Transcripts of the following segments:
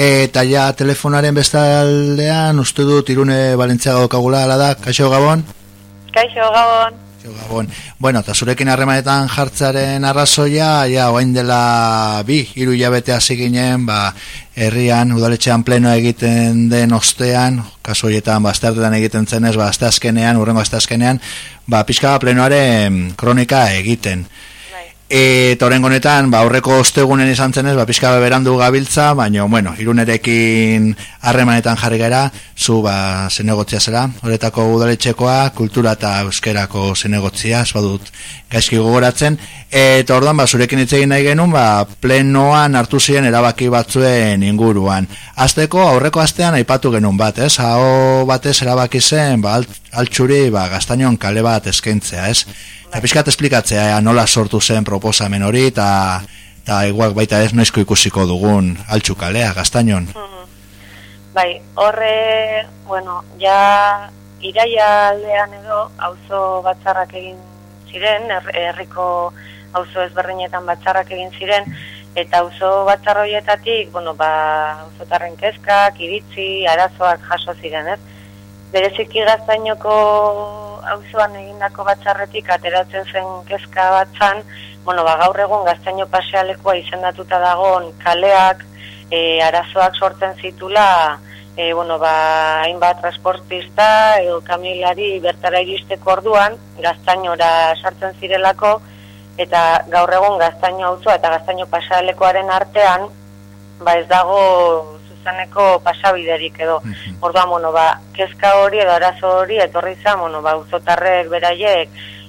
Eta ja telefonaren bestaldean, uste dut, irune balentziaga dokagula, ala da, kaixo gabon? Kaixo gabon. Gabon. Bueno, eta zurekin harremanetan jartzaren arrazoia, ja, oain dela bi, iru jabete hasi ginen, ba, herrian, udaletxean pleno egiten den ostean, kasu horietan, ba, egiten zenez, ba, azte azkenean, urrengo azte azkenean, ba, pixka plenoaren kronika egiten. Eta horren honetan, ba, aurreko ostegunen izan zenez, ba, pixka berandu gabiltza, baina, bueno, irunerekin harremanetan jarri gara, zu, ba, zenegotzia zera, horretako udaletxekoa, kultura eta euskerako zenegotzia, ez badut gaizki gogoratzen, eta orduan, ba, zurekin itzegin nahi genuen, ba, plenoan hartu ziren erabaki batzuen inguruan. Azteko, aurreko astean aipatu genuen bat, ez? Hau batez erabaki zen, ba, altxuri, ba, gaztainon kale bat eskaintzea, ez? Eta pixkat esplikatzea, ea, nola sortu zen proposamen hori, eta eta igual baita ez noizko ikusiko dugun altxukalea, gaztainon. Mm Bai, horre, bueno, ja iraia aldean edo auzo batzarrak egin ziren, herriko auzo ezberdinetan batzarrak egin ziren, eta auzo batzarroietatik, bueno, ba, auzotarren kezkak, iritzi, arazoak jaso ziren, ez? Bereziki gaztainoko auzoan egindako batzarretik ateratzen zen kezka batzan, bueno, ba, gaur egun gaztaino pasealekoa izendatuta dagoen kaleak e, arazoak sortzen zitula, e, bueno, ba, hainbat transportista edo kamilari bertara iristeko orduan, gaztainora sartzen zirelako, eta gaur egun gaztaino auzoa eta gaztaino pasealekoaren artean, ba ez dago zuzeneko pasabiderik edo. Mm Orduan, bueno, ba, kezka hori edo arazo hori etorri izan, bueno, ba, uzotarrek beraiek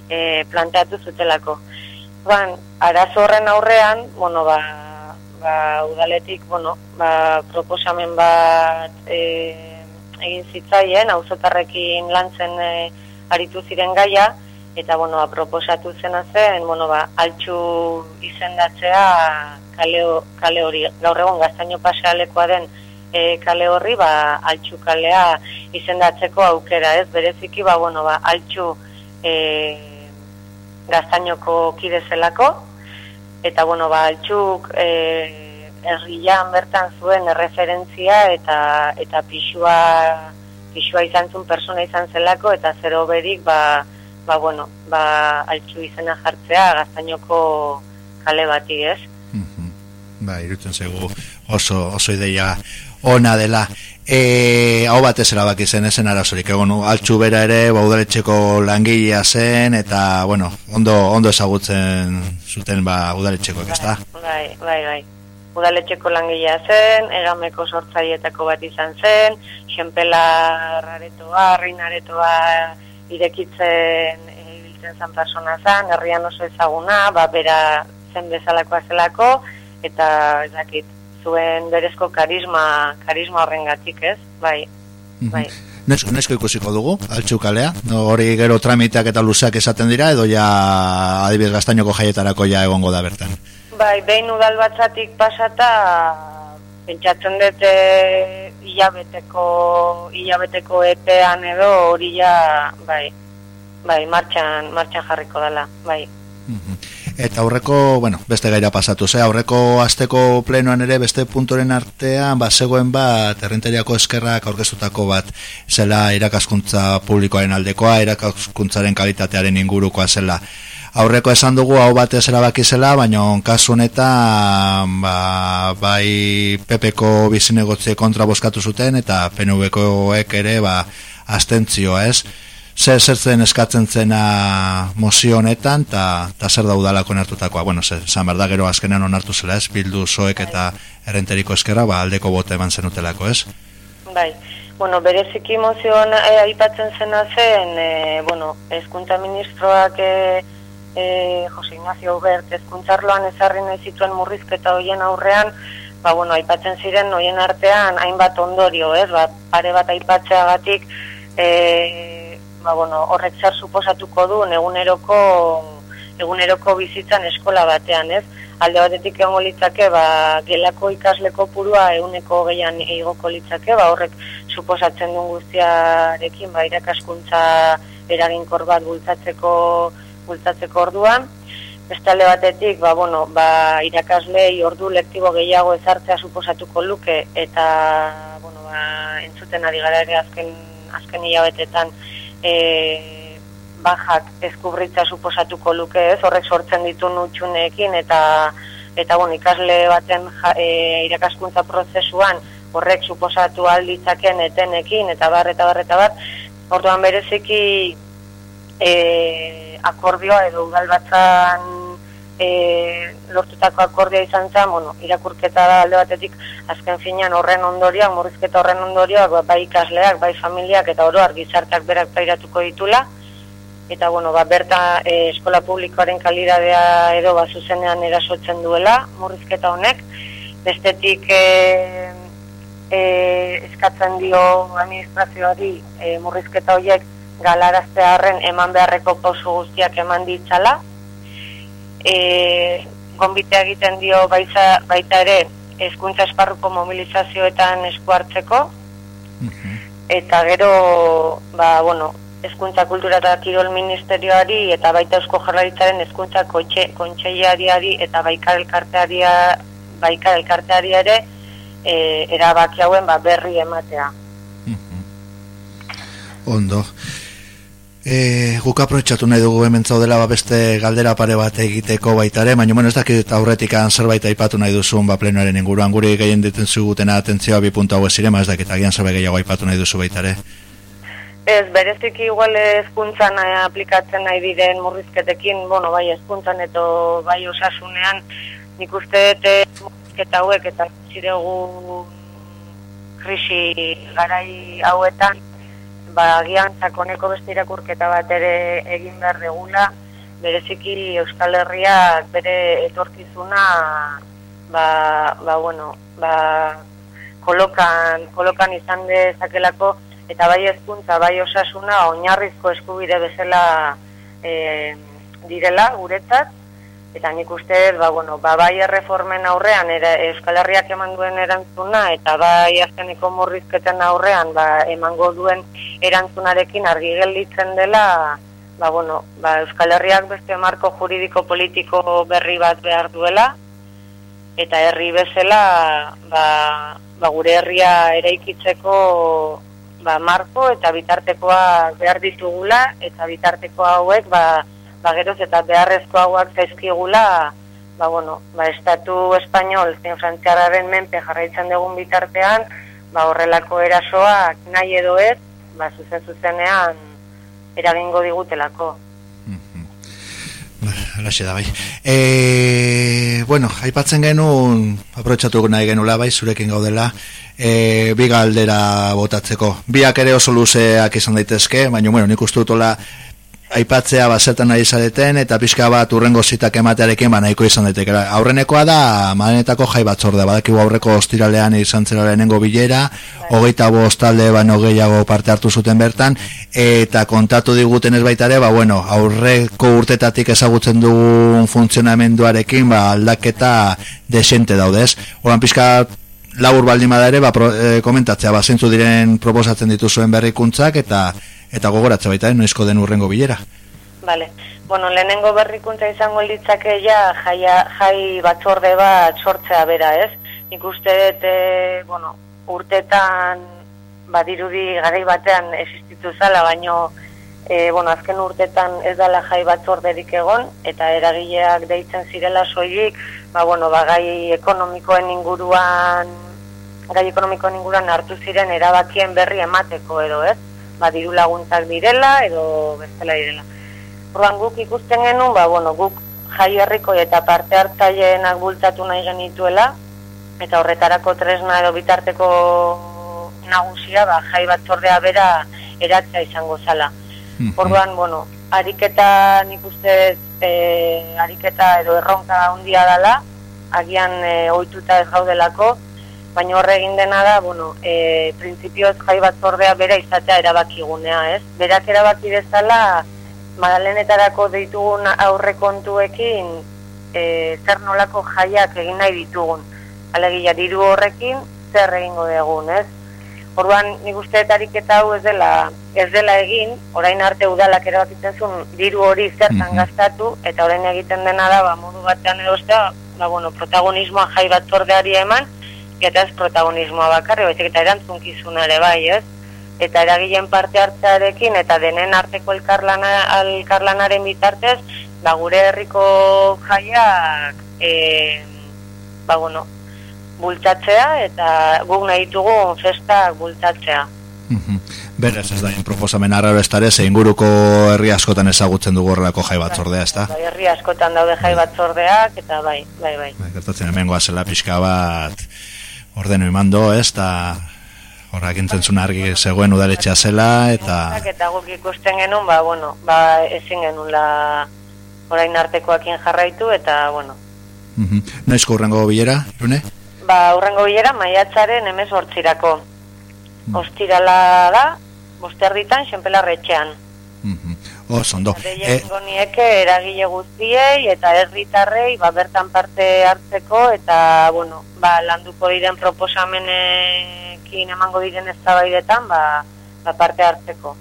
e, planteatu zutelako. Ban, arazo horren aurrean, bueno, ba, ba, udaletik, bueno, ba, proposamen bat e, egin zitzaien, auzotarrekin lantzen e, aritu ziren gaia, eta, bueno, proposatu zena zen, bueno, ba, altxu izendatzea kale, kale hori, gaur egon gaztaino pasealekoa den e, kale horri ba altxu kalea izendatzeko aukera, ez? Bereziki ba bueno, ba altxu e, gaztainoko kide zelako eta bueno, ba altxuk e, herrian bertan zuen erreferentzia eta eta pixua pixua izan zuen persona izan zelako eta zero berik ba, ba bueno, ba altxu izena jartzea gaztainoko kale bati, ez? Ba, irutzen zego oso, oso ideia ona dela e, hau batez erabaki zen esen arazorik egon altxu bera ere ba, langilea zen eta bueno, ondo, ondo ezagutzen zuten ba, udaletxeko ezta? Bai, bai, bai udaletxeko langilea zen egameko sortzaietako bat izan zen xenpela raretoa rinaretoa irekitzen ibiltzen zan persona zen herrian oso ezaguna ba, bera zen bezalakoa zelako eta ezakit zuen berezko karisma, karisma horrengatik, ez? Bai. Mhm. Bai. Nesko, nesko ikusiko dugu, altxukalea, hori gero tramiteak eta luzeak esaten dira, edo ja adibidez gaztainoko jaietarako ja egongo da bertan. Bai, behin udal batzatik pasata, pentsatzen dute hilabeteko, hilabeteko epean edo hori ja, bai, bai, martxan, martxan jarriko dela, bai. Mhm. Eta aurreko, bueno, beste gaira pasatu, ze aurreko asteko plenoan ere beste puntoren artean, ba, zegoen bat, errenteriako eskerrak aurkezutako bat, zela irakaskuntza publikoaren aldekoa, irakaskuntzaren kalitatearen ingurukoa zela. Aurreko esan dugu hau batez erabaki zela, baina kasu honetan ba, bai PPko bizinegotze kontra boskatu zuten eta PNVkoek ere ba, astentzioa ez? Zer zertzen eskatzen zena mozio honetan eta zer da udalako nartutakoa bueno, zer, zan berda gero azkenean onartu zela ez? Bildu zoek eta errenteriko eskerra ba, aldeko bote eman zenutelako ez? Bai, bueno, bereziki mozioan e, aipatzen zena zen e, bueno, eskuntza ministroak e, e, Jose Ignacio Ubert eskuntzarloan ezarri nahi zituen murrizketa hoien aurrean ba, bueno, aipatzen ziren hoien artean hainbat ondorio, ez, ba, pare bat aipatzeagatik e, ba, bueno, horrek zer suposatuko du eguneroko eguneroko bizitzan eskola batean, ez? Alde batetik egongo litzake, ba, gelako ikasleko purua eguneko gehian egoko litzake, ba, horrek suposatzen duen guztiarekin, ba, irakaskuntza eraginkor bat bultzatzeko, bultzatzeko orduan. Beste batetik, ba, bueno, ba, irakaslei ordu lektibo gehiago ezartzea suposatuko luke, eta, bueno, ba, entzuten ari gara ere azken, azken hilabetetan, e, bajak eskubritza suposatuko luke ez, horrek sortzen ditu nutxuneekin, eta, eta bueno, ikasle baten ja, e, irakaskuntza prozesuan horrek suposatu alditzaken etenekin, eta bar, eta bar, eta bar, orduan bereziki e, akordioa edo udal batzan e, lortutako akordioa izan zen, bueno, irakurketa da alde batetik azken finean horren ondorioa, murrizketa horren ondorioa, ba, bai ikasleak, bai familiak eta oroar gizartak berak pairatuko ditula, eta bueno, ba, berta e, eskola publikoaren kalidadea edo ba, zuzenean erasotzen duela, murrizketa honek, bestetik e, e, eskatzen dio administrazioari e, murrizketa horiek galaraztearen eman beharreko pauso guztiak eman ditzala, e, gonbitea egiten dio baita, baita ere hezkuntza esparruko mobilizazioetan esku hartzeko, mhm. eta gero, ba, bueno, Ezkuntza Kultura eta Kirol Ministerioari eta baita Eusko Jarlaritzaren Ezkuntza Kontseiariari eta Baikar Elkarteari Baikar Elkarteari ere e, erabaki hauen ba, berri ematea. Mhm. Ondo. E, guk aprotxatu nahi dugu hemen zaudela ba beste galdera pare bat egiteko baitare, baina bueno, ez dakit aurretik zerbait aipatu nahi duzun ba plenoaren inguruan, guri gehien ditzen zugutena atentzioa bi puntu hau ez zirema, ez dakit agian zerbait gehiago aipatu nahi duzu baitare. Ez, bereziki igual ezkuntzan aplikatzen nahi diren murrizketekin, bueno, bai ezkuntzan eta bai osasunean, nik uste dute murrizketa hauek eta ziregu krisi garai hauetan, ba, agian sakoneko beste irakurketa bat ere egin behar degula, bereziki Euskal Herriak bere etorkizuna, ba, ba bueno, ba, kolokan, kolokan izan dezakelako, eta bai ezkuntza, bai osasuna, oinarrizko eskubide bezala e, direla guretzat, eta nik uste, ba, bueno, ba, bai erreformen aurrean, era, Euskal Herriak eman duen erantzuna, eta bai azkeneko murrizketen aurrean, ba, emango duen erantzunarekin argi gelditzen dela, ba, bueno, ba, Euskal Herriak beste marko juridiko politiko berri bat behar duela, eta herri bezala, ba, ba, gure herria eraikitzeko ba, marko eta bitartekoa behar ditugula eta bitarteko hauek ba, ba geroz eta beharrezko hauak zaizkigula ba, bueno, ba, estatu espainol zein frantziarraren menpe jarraitzen dugun bitartean ba, horrelako erasoak nahi edo ez ba, zuzen zuzenean eragingo digutelako. Alaxe da bai. E, bueno, aipatzen genuen, aprotxatu nahi genula bai, zurekin gaudela, e, bi galdera botatzeko. Biak ere oso luzeak izan daitezke, baina bueno, nik uste dutola aipatzea bazetan nahi zareten eta pixka bat urrengo zitak ematearekin ba nahiko izan daiteke. Aurrenekoa da madenetako jai batzordea, badakigu aurreko ostiralean izan zera lehenengo bilera, hogeita bostalde baino gehiago parte hartu zuten bertan, eta kontatu diguten ez baitare, ba bueno, aurreko urtetatik ezagutzen dugun funtzionamenduarekin, ba aldaketa desente daudez. Horan pixka labur baldin ere, ba, pro, e, komentatzea, ba, zentzu diren proposatzen dituzuen berrikuntzak, eta eta gogoratze baita, eh, noizko den urrengo bilera. Vale. Bueno, lehenengo berrikuntza izango litzake ja jaia, jai batzorde bat sortzea bera, ez? Nik uste dut, e, bueno, urtetan badirudi garai batean existitu zala, baino e, bueno, azken urtetan ez dala jai batzorderik egon, eta eragileak deitzen zirela soilik, ba, bueno, ba, gai ekonomikoen inguruan gai ekonomikoen inguruan hartu ziren erabakien berri emateko edo, ez? Ba, diru laguntzak direla edo bestela direla. Orduan guk ikusten genuen, ba, bueno, guk jai herriko eta parte hartzaileak bultatu nahi genituela, eta horretarako tresna edo bitarteko nagusia, ba, jai batzordea bera eratzea izango zala. Mhm. Orduan, bueno, ariketa nik uste e, ariketa edo erronka handia dela, agian e, ohituta ez gaudelako, baina horre egin dena da, bueno, e, printzipioz jai bat zordea bera izatea erabakigunea, ez? Berak erabaki bezala, madalenetarako ditugun aurrekontuekin e, zer nolako jaiak egin nahi ditugun. Alegia, diru horrekin zer egingo dugun, ez? Orduan, nik usteetarik eta hau ez dela, ez dela egin, orain arte udalak erabakitzen zuen diru hori zertan mm gastatu, eta orain egiten dena da, ba, modu batean edo ba, bueno, protagonismoa jai bat zordeari eman, eta ez protagonismoa bakarri, baizik eta erantzunkizun ere bai, ez? Eta eragileen parte hartzearekin, eta denen arteko elkarlana, elkarlanaren bitartez, ba, gure herriko jaiak, e, ba, bueno, bultatzea eta guk nahi dugu festa bultatzea. Beraz, ez da, proposamen arraro ez dara, inguruko herri askotan ezagutzen dugu horrelako jai batzordea, ez da? Bai, herri askotan daude jai batzordeak, eta bai, bai, bai. bai gertatzen hemen goazela pixka bat ordeno imando, ez, eta horrak intzen argi zegoen udaletxea zela, eta... Eta guk ikusten genuen, ba, bueno, ba, ezin genuen la orain artekoakin jarraitu, eta, bueno. Uh -huh. Noizko urrengo bilera, Rune? Ba, urrengo bilera, maiatzaren emez hortzirako. Mm. Ostirala da, boste arditan, xenpelarretxean. Mm -hmm. Oh, zondo. Eh, nieke eragile guztiei eta herritarrei ba, bertan parte hartzeko eta, bueno, ba, landuko diren proposamenekin emango diren ez ba, ba, parte hartzeko.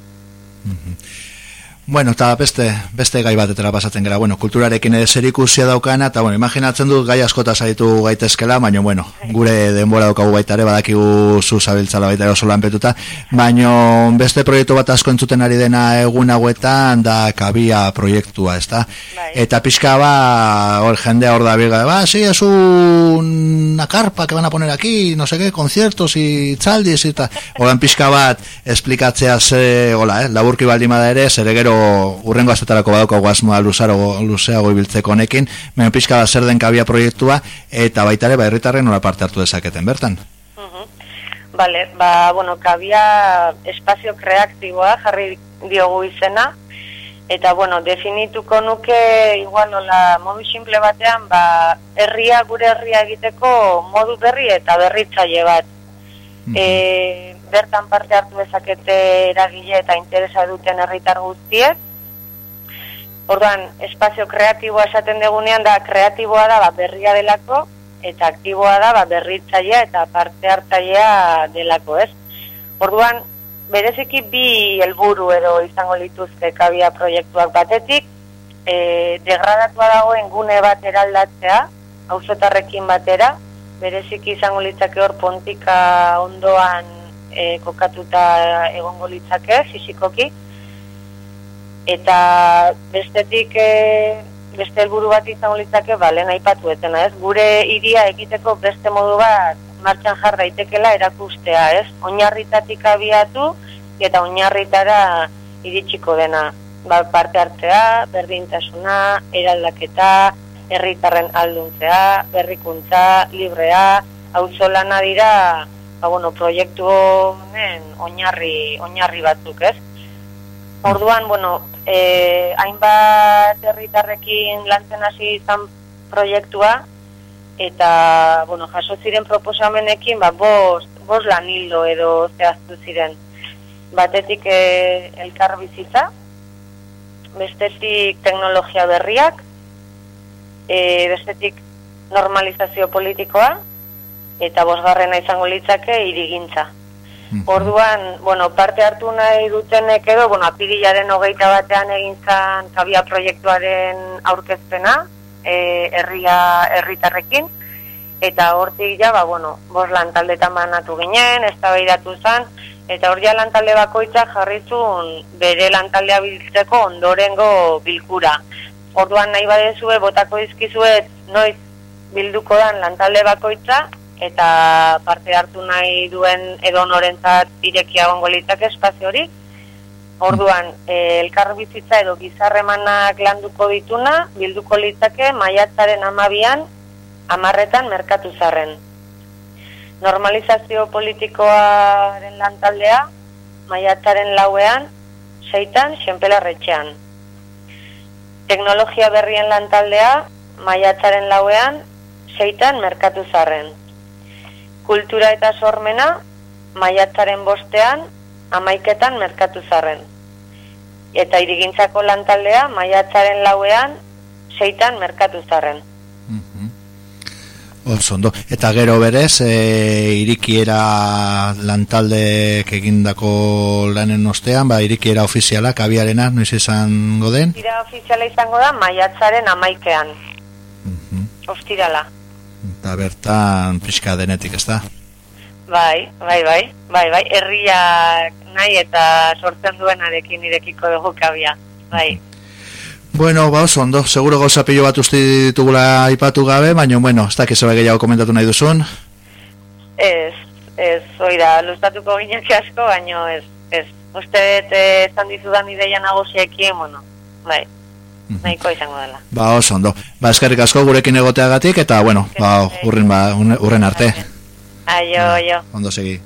Bueno, eta beste, beste gai batetara pasatzen gara, bueno, kulturarekin zer ikusia daukana, eta bueno, imaginatzen dut gai askota zaitu gaitezkela, baina, bueno, gure denbora daukagu baita ere, badakigu zu zabiltzala baita ere oso lanpetuta, baina beste proiektu bat asko entzuten ari dena egun hauetan, da kabia proiektua, ez da? Bai. Eta pixka ba, hor jendea hor da biga, ba, si, es una carpa que van a poner aquí, no sé qué, conciertos y tzaldiz, eta, horan pixka bat, esplikatzea ze, hola, eh, laburki baldimada ere, zer gero urrengo azetarako badauko guazmoa luzaro, luzeago ibiltzeko honekin, baina pixka da zer den kabia proiektua, eta baita ere, ba, herritarren nola parte hartu dezaketen, bertan? Vale, ba, bueno, kabia espazio kreatiboa jarri diogu izena, eta, bueno, definituko nuke, igual, nola, modu simple batean, ba, herria gure herria egiteko modu berri eta berritzaile bat. Mm bertan parte hartu dezakete eragile eta interesa duten herritar guztiek. Orduan, espazio kreatiboa esaten degunean da kreatiboa da ba, berria delako eta aktiboa da ba, berritzailea eta parte hartzailea delako, ez? Orduan, bereziki bi helburu edo izango lituzke kabia proiektuak batetik, e, degradatua dagoen gune bat eraldatzea, auzotarrekin batera, bereziki izango litzake hor pontika ondoan e, kokatuta egongo litzake fizikoki eta bestetik e, beste helburu bat izango litzake ba lehen aipatu etena ez? Gure hiria egiteko beste modu bat martxan jar daitekela erakustea ez? Oinarritatik abiatu eta oinarritara iritsiko dena. Ba, parte hartzea, berdintasuna, eraldaketa, herritarren alduntzea, berrikuntza, librea, hau dira ba, bueno, proiektu honen oinarri, oinarri batzuk, ez? Orduan, bueno, eh, hainbat herritarrekin lantzen hasi izan proiektua, eta, bueno, jaso ziren proposamenekin, ba, bost, bost lan hildo edo zehaztu ziren. Batetik eh, elkar bizitza, bestetik teknologia berriak, eh, bestetik normalizazio politikoa, eta bosgarrena izango litzake irigintza. Mhm. Orduan, bueno, parte hartu nahi dutenek edo, bueno, apirilaren hogeita batean egin zan kabia proiektuaren aurkezpena, e, herria herritarrekin, eta hortik ja, ba, bueno, bos lantaldetan banatu ginen, ez da zan, eta hor ja lantalde bakoitza jarrizun bere lantaldea biltzeko ondorengo bilkura. Orduan nahi badezue, botako izkizuet, noiz bilduko dan lantalde bakoitza, eta parte hartu nahi duen edo norentzat irekia gongo litzake espazio hori. Orduan, e, elkar bizitza edo gizarremanak landuko dituna, bilduko litzake maiatzaren amabian, amarretan merkatu zarren. Normalizazio politikoaren lantaldea, maiatzaren lauean, seitan, xenpelarretxean. Teknologia berrien lantaldea, maiatzaren lauean, seitan, merkatu zarren kultura eta sormena maiatzaren bostean amaiketan merkatu zarren. Eta irigintzako lantaldea maiatzaren lauean seitan merkatu zarren. Mhm. ondo. Eta gero berez, e, irikiera lantaldeek egindako lanen ostean, ba, irikiera ofizialak abiarena, noiz izango den? Irikiera ofiziala izango da, maiatzaren amaikean. Uh Ostirala. Eta bertan pixka denetik, ez da? Bai, bai, bai, bai, bai, herriak nahi eta sortzen duenarekin irekiko dugu kabia, bai. Bueno, ba, oso ondo, seguro goza pillo bat uste ditugula ipatu gabe, baina, bueno, ez da, kezebe gehiago komentatu nahi duzun? Ez, ez, oida, luztatuko gineak asko, baina ez, ez, uste esan dizudan ideia nagusiekin, bueno, bai. Nahiko izango dela. Ba, oso ondo, ba, eskerrik asko gurekin egoteagatik, eta, bueno, ba, urren, ba, urren arte. Aio, aio. Ondo segi.